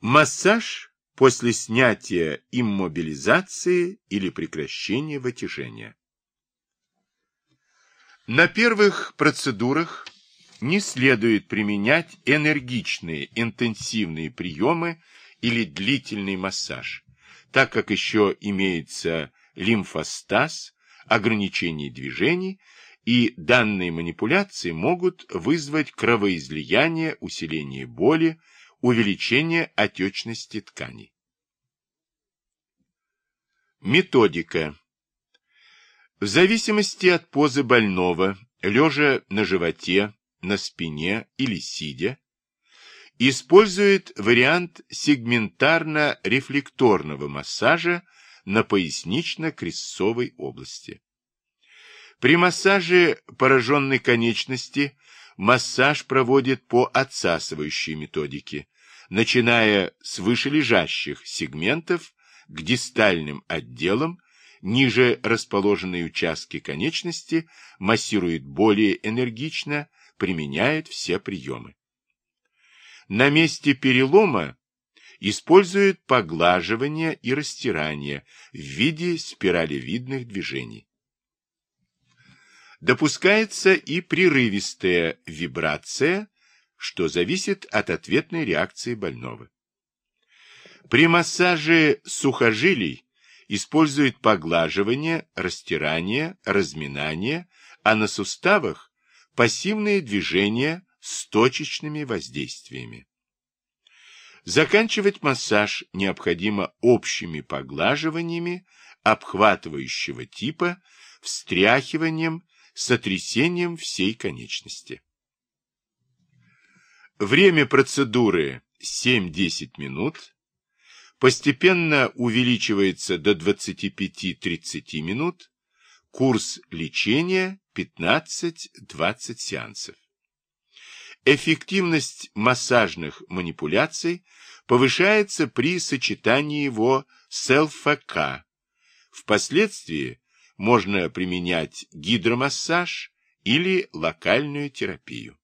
Массаж после снятия иммобилизации или прекращения вытяжения. На первых процедурах не следует применять энергичные интенсивные приемы или длительный массаж, так как еще имеется лимфостаз, ограничение движений, и данные манипуляции могут вызвать кровоизлияние, усиление боли, увеличение отечности тканей. Методика. В зависимости от позы больного, лежа на животе, на спине или сидя, использует вариант сегментарно-рефлекторного массажа на пояснично-крестцовой области. При массаже пораженной конечности массаж проводит по отсасывающей методике, начиная с вышележащих сегментов к дистальным отделам, ниже расположенные участки конечности массирует более энергично, применяет все приемы. На месте перелома используют поглаживание и растирание в виде спиралевидных движений. Допускается и прерывистая вибрация, что зависит от ответной реакции больного. При массаже сухожилий используют поглаживание, растирание, разминание, а на суставах пассивные движения с точечными воздействиями. Заканчивать массаж необходимо общими поглаживаниями обхватывающего типа, встряхиванием, сотрясением всей конечности. Время процедуры 7-10 минут, постепенно увеличивается до 25-30 минут, курс лечения 15-20 сеансов. Эффективность массажных манипуляций повышается при сочетании его с ЛФК. Впоследствии можно применять гидромассаж или локальную терапию.